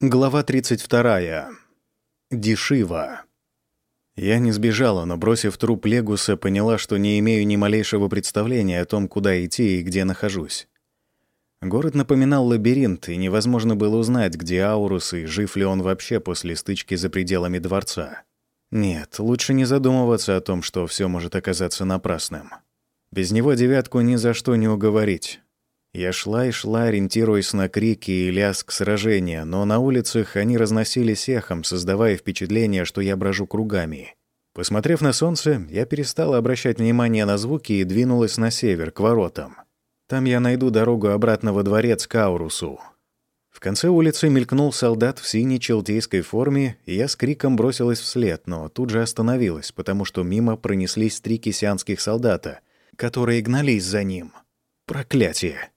Глава 32. Дешива. Я не сбежала, но, бросив труп Легуса, поняла, что не имею ни малейшего представления о том, куда идти и где нахожусь. Город напоминал лабиринт, и невозможно было узнать, где Аурус и жив ли он вообще после стычки за пределами дворца. Нет, лучше не задумываться о том, что все может оказаться напрасным. Без него девятку ни за что не уговорить. Я шла и шла, ориентируясь на крики и лязг сражения, но на улицах они разносились эхом, создавая впечатление, что я брожу кругами. Посмотрев на солнце, я перестала обращать внимание на звуки и двинулась на север, к воротам. Там я найду дорогу обратно во дворец к Аурусу. В конце улицы мелькнул солдат в синей челтейской форме, и я с криком бросилась вслед, но тут же остановилась, потому что мимо пронеслись три кисянских солдата, которые гнались за ним. Проклятие!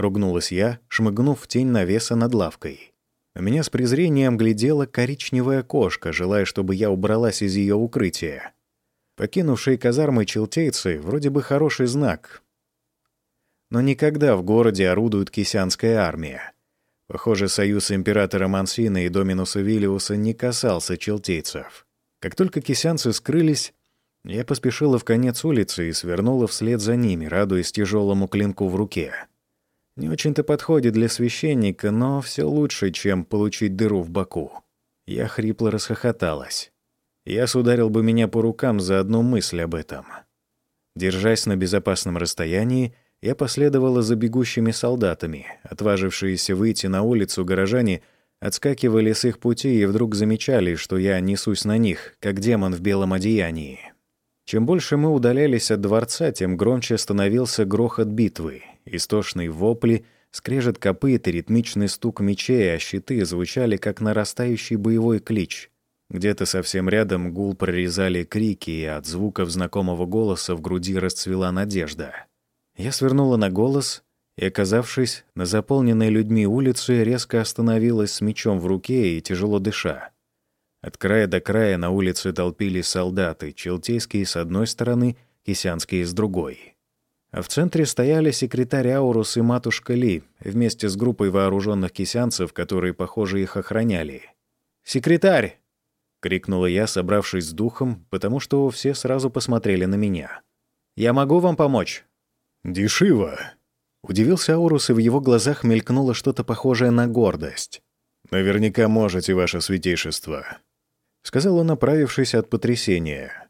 Ругнулась я, шмыгнув в тень навеса над лавкой. Меня с презрением глядела коричневая кошка, желая, чтобы я убралась из ее укрытия. Покинувшие казармы челтейцы вроде бы хороший знак. Но никогда в городе орудует кисянская армия. Похоже, союз императора Мансина и Доминуса Виллиуса не касался челтейцев. Как только кисянцы скрылись, я поспешила в конец улицы и свернула вслед за ними, радуясь тяжелому клинку в руке. Не очень-то подходит для священника, но все лучше, чем получить дыру в боку. Я хрипло расхохоталась. Яс ударил бы меня по рукам за одну мысль об этом. Держась на безопасном расстоянии, я последовала за бегущими солдатами. Отважившиеся выйти на улицу горожане отскакивали с их пути и вдруг замечали, что я несусь на них, как демон в белом одеянии. Чем больше мы удалялись от дворца, тем громче становился грохот битвы. Истошные вопли, скрежет копыт и ритмичный стук мечей, а щиты звучали, как нарастающий боевой клич. Где-то совсем рядом гул прорезали крики, и от звуков знакомого голоса в груди расцвела надежда. Я свернула на голос и, оказавшись на заполненной людьми улице, резко остановилась с мечом в руке и тяжело дыша. От края до края на улице толпились солдаты, челтейские с одной стороны, кисянские с другой. А в центре стояли секретарь Аурус и матушка Ли вместе с группой вооруженных кисянцев, которые, похоже, их охраняли. «Секретарь!» — крикнула я, собравшись с духом, потому что все сразу посмотрели на меня. «Я могу вам помочь?» «Дешиво!» Удивился Аурус, и в его глазах мелькнуло что-то похожее на гордость. «Наверняка можете, ваше святейшество. — сказал он, направившись от потрясения.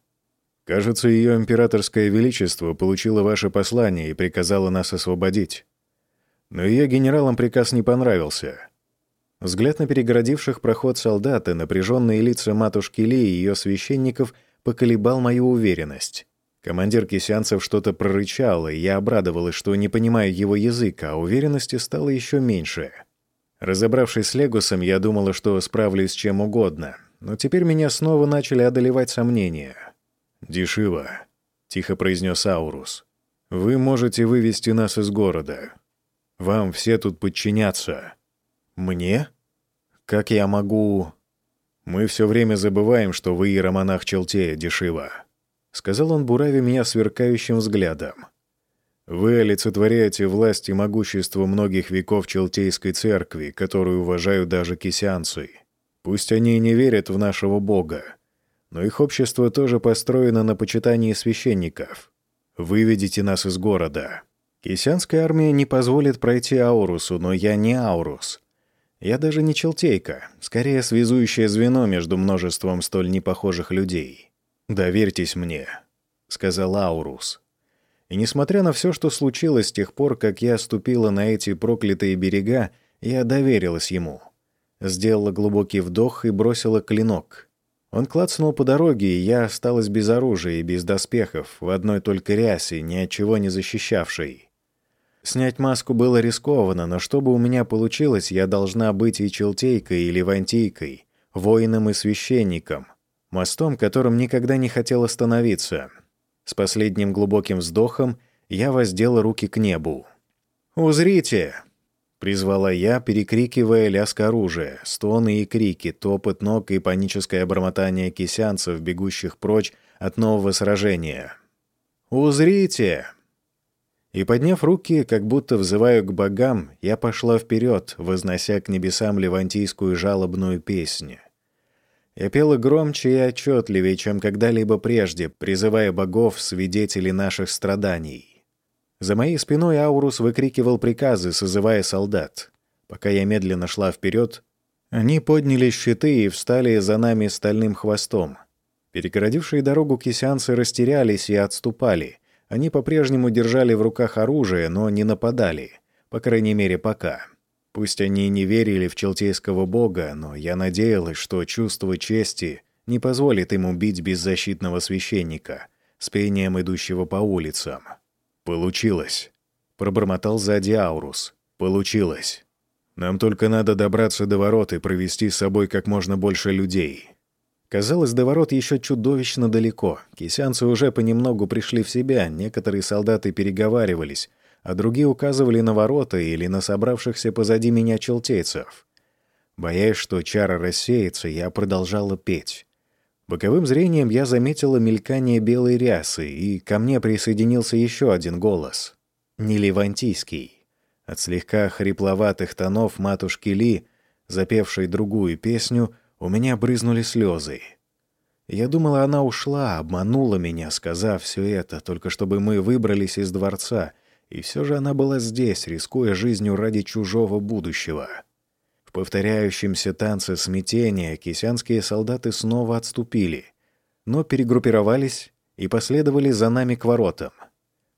«Кажется, ее императорское величество получило ваше послание и приказало нас освободить. Но ее генералам приказ не понравился». Взгляд на перегородивших проход солдат и напряженные лица матушки Ли и ее священников поколебал мою уверенность. Командир кисянцев что-то прорычал, и я обрадовалась, что не понимаю его языка, а уверенности стало еще меньше. Разобравшись с Легусом, я думала, что справлюсь с чем угодно — но теперь меня снова начали одолевать сомнения. «Дешево», — тихо произнес Аурус. «Вы можете вывести нас из города. Вам все тут подчинятся». «Мне? Как я могу...» «Мы все время забываем, что вы иеромонах Челтея, Дешево», — сказал он, буравя меня сверкающим взглядом. «Вы олицетворяете власть и могущество многих веков Челтейской церкви, которую уважают даже кисянцы. Пусть они и не верят в нашего Бога, но их общество тоже построено на почитании священников. Выведите нас из города. Кисянская армия не позволит пройти Аурусу, но я не Аурус. Я даже не челтейка, скорее связующее звено между множеством столь непохожих людей. «Доверьтесь мне», — сказал Аурус. И несмотря на все, что случилось с тех пор, как я ступила на эти проклятые берега, я доверилась ему. Сделала глубокий вдох и бросила клинок. Он клацнул по дороге, и я осталась без оружия и без доспехов, в одной только рясе, ни от чего не защищавшей. Снять маску было рискованно, но чтобы у меня получилось, я должна быть и челтейкой, и левантийкой, воином и священником, мостом, которым никогда не хотел остановиться. С последним глубоким вздохом я воздела руки к небу. «Узрите!» Призвала я, перекрикивая лязг оружия, стоны и крики, топот ног и паническое бормотание кисянцев, бегущих прочь от нового сражения. «Узрите!» И, подняв руки, как будто взываю к богам, я пошла вперед, вознося к небесам левантийскую жалобную песню. Я пела громче и отчетливее, чем когда-либо прежде, призывая богов, свидетелей наших страданий. За моей спиной Аурус выкрикивал приказы, созывая солдат. Пока я медленно шла вперед, они подняли щиты и встали за нами стальным хвостом. Перегородившие дорогу кисянцы растерялись и отступали. Они по-прежнему держали в руках оружие, но не нападали. По крайней мере, пока. Пусть они не верили в челтейского бога, но я надеялась, что чувство чести не позволит им убить беззащитного священника с пением идущего по улицам. «Получилось», — пробормотал сзади Аурус. «Получилось». Нам только надо добраться до ворот и провести с собой как можно больше людей. Казалось, до ворот еще чудовищно далеко. Кисянцы уже понемногу пришли в себя, некоторые солдаты переговаривались, а другие указывали на ворота или на собравшихся позади меня челтейцев. Боясь, что чара рассеется, я продолжала петь. Боковым зрением я заметила мелькание белой рясы, и ко мне присоединился еще один голос. Не левантийский. От слегка хрипловатых тонов матушки Ли, запевшей другую песню, у меня брызнули слезы. Я думала, она ушла, обманула меня, сказав все это, только чтобы мы выбрались из дворца, и все же она была здесь, рискуя жизнью ради чужого будущего. В повторяющемся танце смятения кисянские солдаты снова отступили, но перегруппировались и последовали за нами к воротам.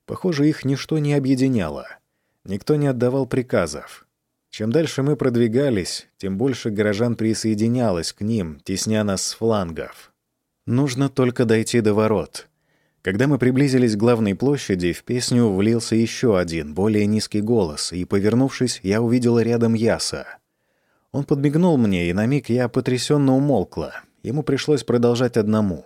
Похоже, их ничто не объединяло — Никто не отдавал приказов. Чем дальше мы продвигались, тем больше горожан присоединялось к ним, тесня нас с флангов. Нужно только дойти до ворот. Когда мы приблизились к главной площади, в песню влился еще один, более низкий голос, и, повернувшись, я увидела рядом Яса. Он подмигнул мне, и на миг я потрясенно умолкла. Ему пришлось продолжать одному.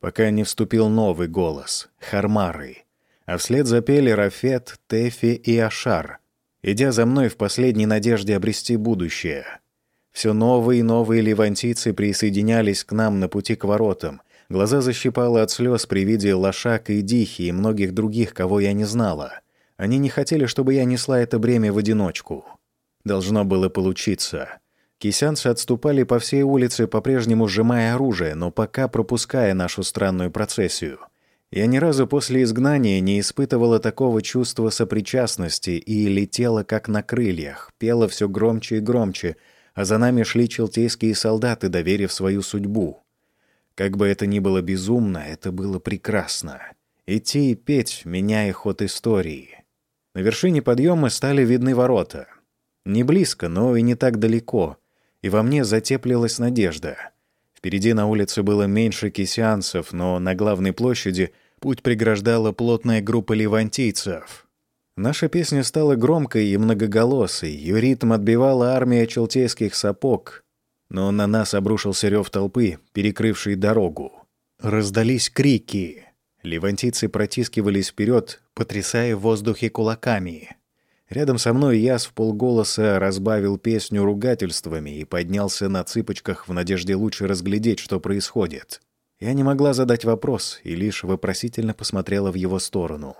Пока не вступил новый голос — Хармары — а вслед запели Рафет, Тефи и Ашар, идя за мной в последней надежде обрести будущее. Все новые и новые левантийцы присоединялись к нам на пути к воротам. Глаза защипало от слез при виде Лошак и Дихи и многих других, кого я не знала. Они не хотели, чтобы я несла это бремя в одиночку. Должно было получиться. Кисянцы отступали по всей улице, по-прежнему сжимая оружие, но пока пропуская нашу странную процессию — я ни разу после изгнания не испытывала такого чувства сопричастности и летела как на крыльях, пела все громче и громче, а за нами шли челтейские солдаты, доверив свою судьбу. Как бы это ни было безумно, это было прекрасно. Идти и петь, меняя ход истории. На вершине подъема стали видны ворота. Не близко, но и не так далеко. И во мне затеплилась надежда — Впереди на улице было меньше кисянцев, но на главной площади путь преграждала плотная группа левантийцев. Наша песня стала громкой и многоголосой, ее ритм отбивала армия челтейских сапог, но на нас обрушился рев толпы, перекрывший дорогу. Раздались крики. Левантийцы протискивались вперед, потрясая в воздухе кулаками. Рядом со мной Яс в полголоса разбавил песню ругательствами и поднялся на цыпочках в надежде лучше разглядеть, что происходит. Я не могла задать вопрос и лишь вопросительно посмотрела в его сторону.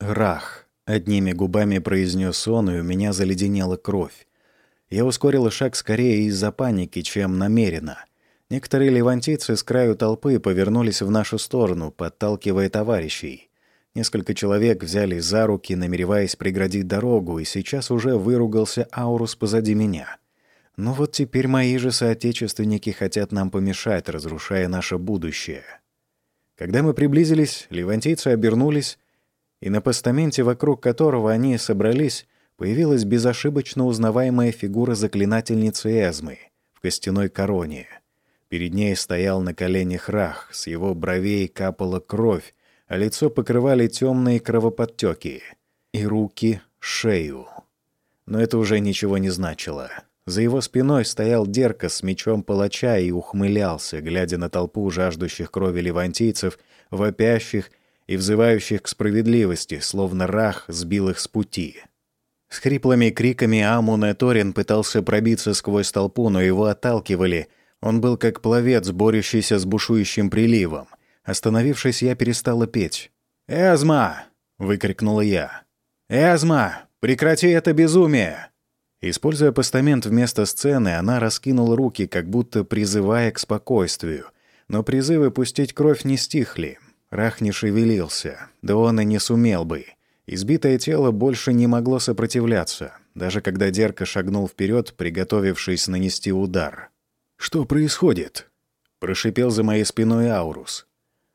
«Рах», — одними губами произнес он, и у меня заледенела кровь. Я ускорила шаг скорее из-за паники, чем намеренно. Некоторые левантийцы с краю толпы повернулись в нашу сторону, подталкивая товарищей. Несколько человек взяли за руки, намереваясь преградить дорогу, и сейчас уже выругался Аурус позади меня. Но вот теперь мои же соотечественники хотят нам помешать, разрушая наше будущее. Когда мы приблизились, левантийцы обернулись, и на постаменте, вокруг которого они собрались, появилась безошибочно узнаваемая фигура заклинательницы Эзмы в костяной короне. Перед ней стоял на коленях Рах, с его бровей капала кровь, лицо покрывали темные кровоподтеки. И руки, шею. Но это уже ничего не значило. За его спиной стоял Дерка с мечом палача и ухмылялся, глядя на толпу жаждущих крови левантийцев, вопящих и взывающих к справедливости, словно рах сбил их с пути. С хриплыми криками Амун Эторин пытался пробиться сквозь толпу, но его отталкивали. Он был как пловец, борющийся с бушующим приливом — Остановившись, я перестала петь. «Эзма!» — выкрикнула я. «Эзма, прекрати это безумие!» Используя постамент вместо сцены, она раскинула руки, как будто призывая к спокойствию. Но призывы пустить кровь не стихли. Рах не шевелился, да он и не сумел бы. Избитое тело больше не могло сопротивляться, даже когда Дерка шагнул вперед, приготовившись нанести удар. «Что происходит?» — прошипел за моей спиной Аурус.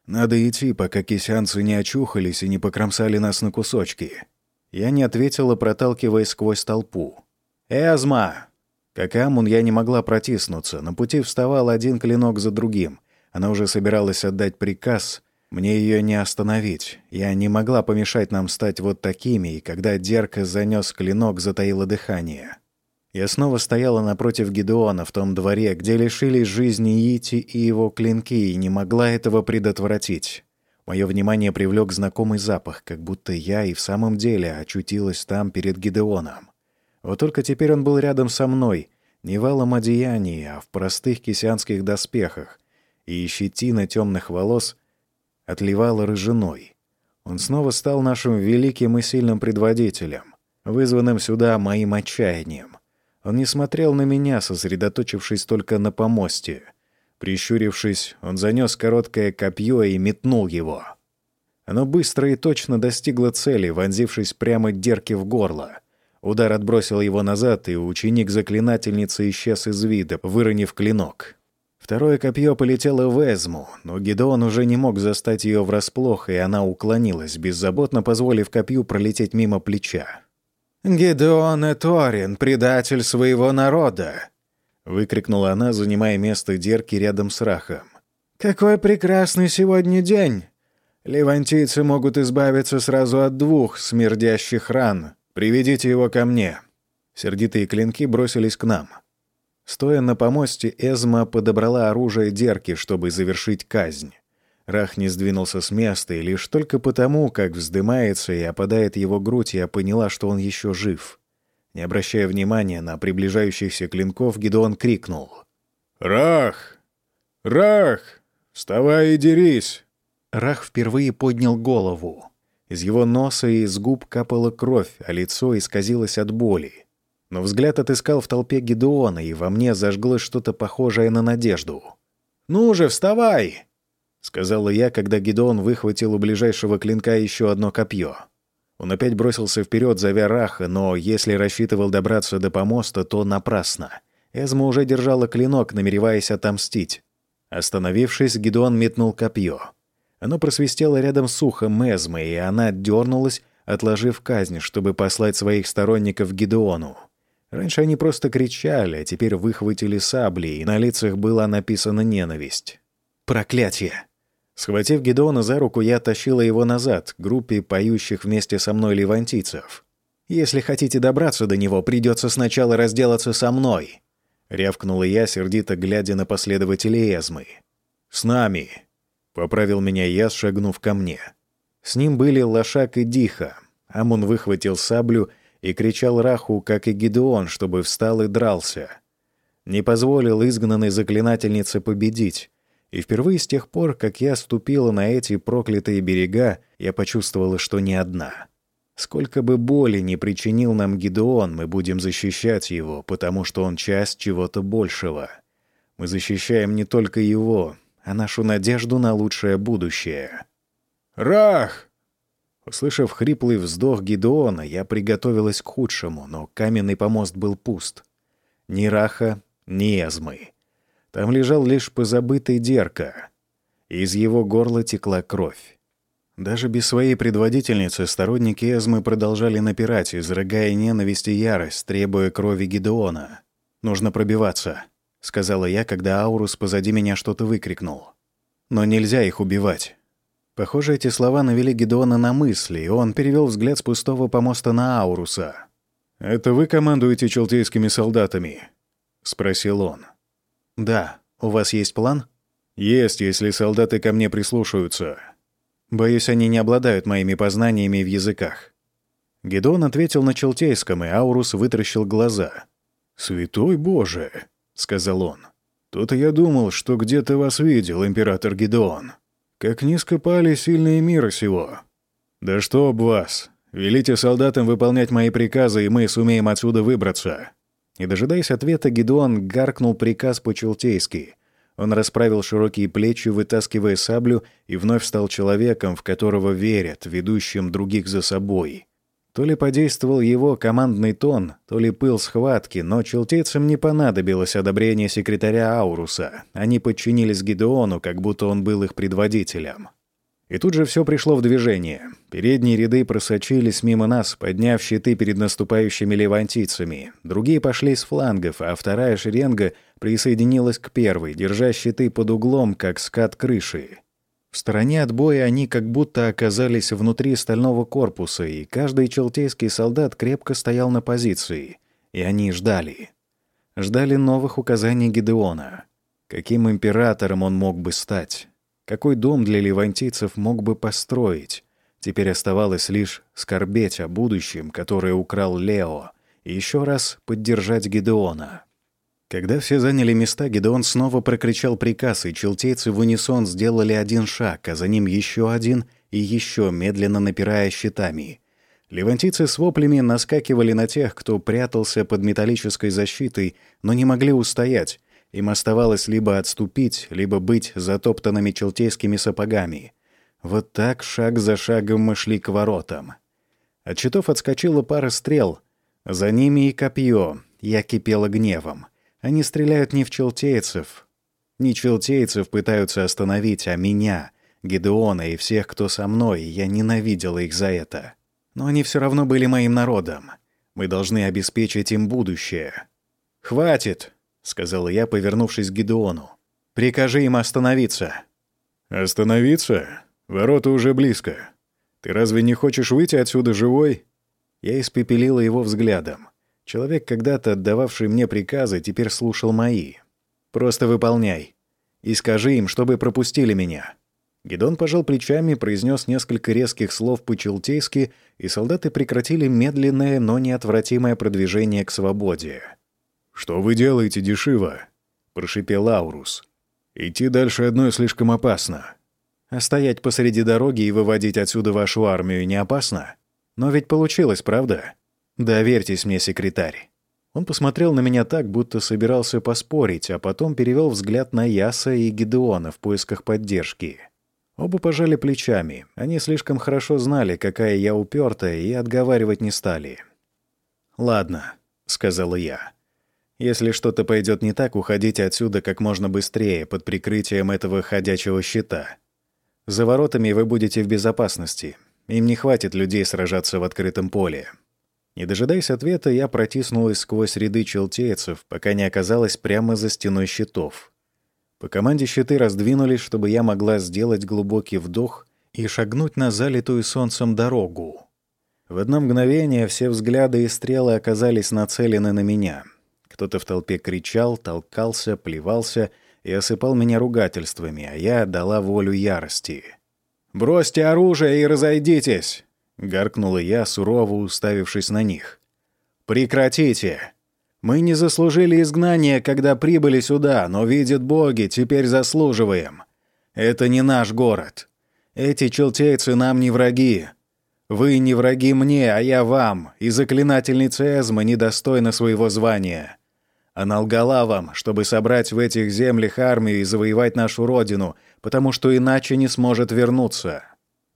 «Надо идти, пока кисянцы не очухались и не покромсали нас на кусочки». Я не ответила, проталкиваясь сквозь толпу. «Эзма!» Как Амун я не могла протиснуться. На пути вставал один клинок за другим. Она уже собиралась отдать приказ. Мне ее не остановить. Я не могла помешать нам стать вот такими, и когда Дерка занес клинок, затаило дыхание. Я снова стояла напротив Гедеона в том дворе, где лишились жизни Ити и его клинки, и не могла этого предотвратить. Мое внимание привлек знакомый запах, как будто я и в самом деле очутилась там перед Гедеоном. Вот только теперь он был рядом со мной, не в алом одеянии, а в простых кисянских доспехах, и щетина темных волос отливала рыжиной. Он снова стал нашим великим и сильным предводителем, вызванным сюда моим отчаянием. Он не смотрел на меня, сосредоточившись только на помосте. Прищурившись, он занес короткое копье и метнул его. Оно быстро и точно достигло цели, вонзившись прямо Дерке в горло — Удар отбросил его назад, и ученик заклинательницы исчез из вида, выронив клинок. Второе копье полетело в Эзму, но Гедеон уже не мог застать ее врасплох, и она уклонилась, беззаботно позволив копью пролететь мимо плеча. «Гедеон Эторин, предатель своего народа!» — выкрикнула она, занимая место Дерки рядом с Рахом. «Какой прекрасный сегодня день! Левантийцы могут избавиться сразу от двух смердящих ран. «Приведите его ко мне». Сердитые клинки бросились к нам. Стоя на помосте, Эзма подобрала оружие Дерки, чтобы завершить казнь. Рах не сдвинулся с места, и лишь только потому, как вздымается и опадает его грудь, я поняла, что он еще жив. Не обращая внимания на приближающихся клинков, Гидеон крикнул. «Рах! Рах! Вставай и дерись!» Рах впервые поднял голову. Из его носа и из губ капала кровь, а лицо исказилось от боли. Но взгляд отыскал в толпе Гедеона, и во мне зажглось что-то похожее на надежду. «Ну же, вставай!» — сказала я, когда Гедеон выхватил у ближайшего клинка еще одно копье. Он опять бросился вперед, зовя Раха, но если рассчитывал добраться до помоста, то напрасно. Эзма уже держала клинок, намереваясь отомстить. Остановившись, Гедеон метнул копье. Оно просвистело рядом с ухом Эзмы, и она дернулась, отложив казнь, чтобы послать своих сторонников Гидеону. Раньше они просто кричали, а теперь выхватили сабли, и на лицах была написана ненависть. «Проклятие!» Схватив Гедеона за руку, я тащила его назад, к группе поющих вместе со мной левантийцев. «Если хотите добраться до него, придется сначала разделаться со мной», — рявкнула я, сердито глядя на последователей Эзмы. «С нами», Поправил меня я, шагнув ко мне. С ним были Лошак и Диха. Амун выхватил саблю и кричал Раху, как и Гидеон, чтобы встал и дрался. Не позволил изгнанной заклинательнице победить. И впервые с тех пор, как я ступила на эти проклятые берега, я почувствовала, что не одна. Сколько бы боли не причинил нам Гидеон, мы будем защищать его, потому что он часть чего-то большего. Мы защищаем не только его, а нашу надежду на лучшее будущее. «Рах!» Услышав хриплый вздох Гидеона, я приготовилась к худшему, но каменный помост был пуст. Ни Раха, ни Эзмы. Там лежал лишь позабытый Дерка. Из его горла текла кровь. Даже без своей предводительницы сторонники Эзмы продолжали напирать, изрыгая ненависть и ярость, требуя крови Гидеона. «Нужно пробиваться», — сказала я, когда Аурус позади меня что-то выкрикнул. «Но нельзя их убивать». Похоже, эти слова навели Гедеона на мысли, и он перевел взгляд с пустого помоста на Ауруса. «Это вы командуете челтейскими солдатами?» — спросил он. «Да. У вас есть план?» «Есть, если солдаты ко мне прислушаются. Боюсь, они не обладают моими познаниями в языках». Гедеон ответил на челтейском, и Аурус вытаращил глаза. «Святой Боже!» — сказал он. «То-то я думал, что где-то вас видел, император Гидеон. Как низко пали сильные мира сего. «Да что об вас! Велите солдатам выполнять мои приказы, и мы сумеем отсюда выбраться!» Не дожидаясь ответа, Гедеон гаркнул приказ по-челтейски. Он расправил широкие плечи, вытаскивая саблю, и вновь стал человеком, в которого верят, ведущим других за собой. То ли подействовал его командный тон, то ли пыл схватки, но челтейцам не понадобилось одобрение секретаря Ауруса. Они подчинились Гедеону, как будто он был их предводителем. И тут же все пришло в движение. Передние ряды просочились мимо нас, подняв щиты перед наступающими левантийцами. Другие пошли с флангов, а вторая шеренга присоединилась к первой, держа щиты под углом, как скат крыши. В стороне от боя они как будто оказались внутри стального корпуса, и каждый челтейский солдат крепко стоял на позиции. И они ждали. Ждали новых указаний Гедеона. Каким императором он мог бы стать? Какой дом для левантийцев мог бы построить? Теперь оставалось лишь скорбеть о будущем, которое украл Лео, и еще раз поддержать Гедеона. Когда все заняли места, Гедеон снова прокричал приказ, и челтейцы в унисон сделали один шаг, а за ним еще один и еще, медленно напирая щитами. Левантийцы с воплями наскакивали на тех, кто прятался под металлической защитой, но не могли устоять, им оставалось либо отступить, либо быть затоптанными челтейскими сапогами. Вот так шаг за шагом мы шли к воротам. От щитов отскочила пара стрел. За ними и копье. Я кипела гневом. Они стреляют не в челтейцев. Не челтейцев пытаются остановить, а меня, Гедеона и всех, кто со мной. Я ненавидела их за это. Но они все равно были моим народом. Мы должны обеспечить им будущее. «Хватит!» — сказал я, повернувшись к Гидеону. «Прикажи им остановиться». «Остановиться? Ворота уже близко. Ты разве не хочешь выйти отсюда живой?» Я испепелила его взглядом. Человек, когда-то отдававший мне приказы, теперь слушал мои. «Просто выполняй. И скажи им, чтобы пропустили меня». Гедон пожал плечами, произнес несколько резких слов по-челтейски, и солдаты прекратили медленное, но неотвратимое продвижение к свободе. «Что вы делаете, Дешива?» — прошипел Аурус. «Идти дальше одной слишком опасно». «А стоять посреди дороги и выводить отсюда вашу армию не опасно? Но ведь получилось, правда? Доверьтесь мне, секретарь». Он посмотрел на меня так, будто собирался поспорить, а потом перевел взгляд на Яса и Гедеона в поисках поддержки. Оба пожали плечами. Они слишком хорошо знали, какая я упертая, и отговаривать не стали. «Ладно», — сказала я. Если что-то пойдет не так, уходите отсюда как можно быстрее, под прикрытием этого ходячего щита. За воротами вы будете в безопасности. Им не хватит людей сражаться в открытом поле. Не дожидаясь ответа, я протиснулась сквозь ряды челтейцев, пока не оказалась прямо за стеной щитов. По команде щиты раздвинулись, чтобы я могла сделать глубокий вдох и шагнуть на залитую солнцем дорогу. В одно мгновение все взгляды и стрелы оказались нацелены на меня — кто-то в толпе кричал, толкался, плевался и осыпал меня ругательствами, а я дала волю ярости. «Бросьте оружие и разойдитесь!» — гаркнула я, сурово уставившись на них. «Прекратите! Мы не заслужили изгнания, когда прибыли сюда, но, видят боги, теперь заслуживаем. Это не наш город. Эти челтейцы нам не враги. Вы не враги мне, а я вам, и заклинательница Эзма недостойна своего звания. Она лгала вам, чтобы собрать в этих землях армию и завоевать нашу родину, потому что иначе не сможет вернуться.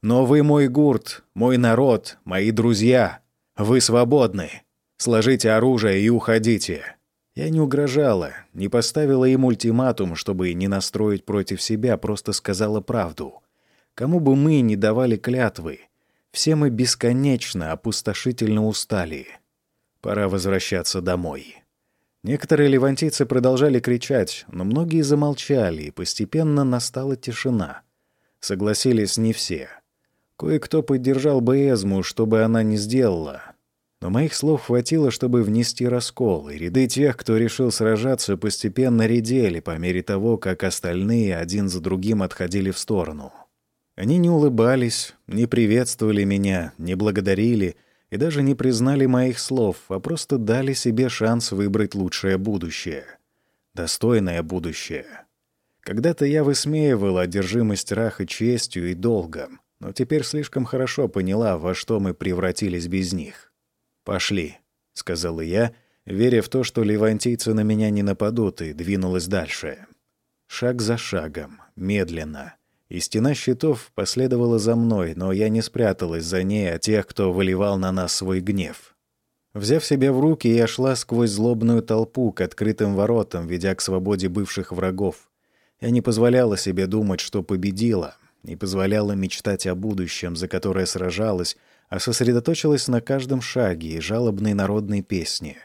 Но вы мой гурт, мой народ, мои друзья. Вы свободны. Сложите оружие и уходите». Я не угрожала, не поставила им ультиматум, чтобы не настроить против себя, просто сказала правду. Кому бы мы ни давали клятвы, все мы бесконечно, опустошительно устали. Пора возвращаться домой. Некоторые левантийцы продолжали кричать, но многие замолчали, и постепенно настала тишина. Согласились не все. Кое-кто поддержал бы Эзму, чтобы она не сделала. Но моих слов хватило, чтобы внести раскол, и ряды тех, кто решил сражаться, постепенно редели по мере того, как остальные один за другим отходили в сторону. Они не улыбались, не приветствовали меня, не благодарили — и даже не признали моих слов, а просто дали себе шанс выбрать лучшее будущее. Достойное будущее. Когда-то я высмеивал одержимость Раха честью и долгом, но теперь слишком хорошо поняла, во что мы превратились без них. «Пошли», — сказала я, веря в то, что левантийцы на меня не нападут, и двинулась дальше. Шаг за шагом, медленно. И стена щитов последовала за мной, но я не спряталась за ней от тех, кто выливал на нас свой гнев. Взяв себя в руки, я шла сквозь злобную толпу к открытым воротам, ведя к свободе бывших врагов. Я не позволяла себе думать, что победила, не позволяла мечтать о будущем, за которое сражалась, а сосредоточилась на каждом шаге и жалобной народной песне.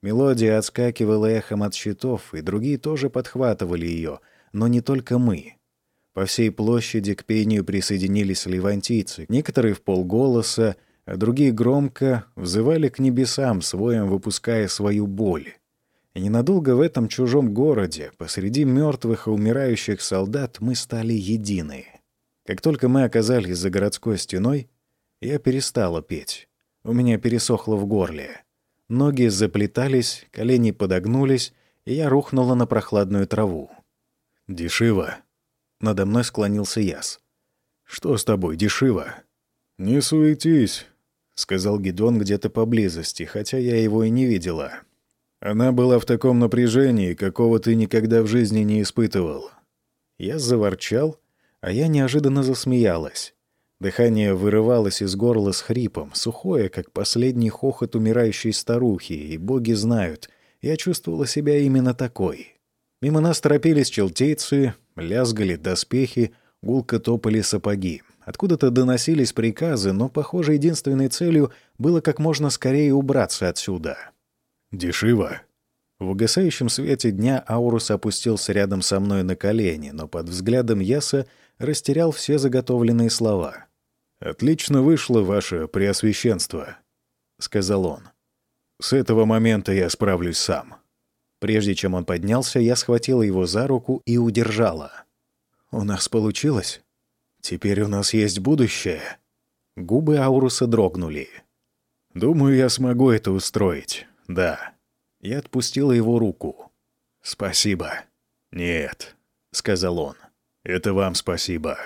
Мелодия отскакивала эхом от щитов, и другие тоже подхватывали ее, но не только мы. По всей площади к пению присоединились левантийцы, некоторые в полголоса, а другие громко взывали к небесам, своим выпуская свою боль. И ненадолго в этом чужом городе, посреди мертвых и умирающих солдат, мы стали едины. Как только мы оказались за городской стеной, я перестала петь. У меня пересохло в горле. Ноги заплетались, колени подогнулись, и я рухнула на прохладную траву. «Дешево!» Надо мной склонился Яс. «Что с тобой, Дешево?» «Не суетись», — сказал Гидон где-то поблизости, хотя я его и не видела. Она была в таком напряжении, какого ты никогда в жизни не испытывал. Я заворчал, а я неожиданно засмеялась. Дыхание вырывалось из горла с хрипом, сухое, как последний хохот умирающей старухи, и боги знают, я чувствовала себя именно такой. Мимо нас торопились челтейцы, лязгали доспехи, гулко топали сапоги. Откуда-то доносились приказы, но, похоже, единственной целью было как можно скорее убраться отсюда. «Дешево». В угасающем свете дня Аурус опустился рядом со мной на колени, но под взглядом Яса растерял все заготовленные слова. «Отлично вышло ваше преосвященство», — сказал он. «С этого момента я справлюсь сам». Прежде чем он поднялся, я схватила его за руку и удержала. «У нас получилось? Теперь у нас есть будущее». Губы Ауруса дрогнули. «Думаю, я смогу это устроить. Да». Я отпустила его руку. «Спасибо». «Нет», — сказал он. «Это вам спасибо».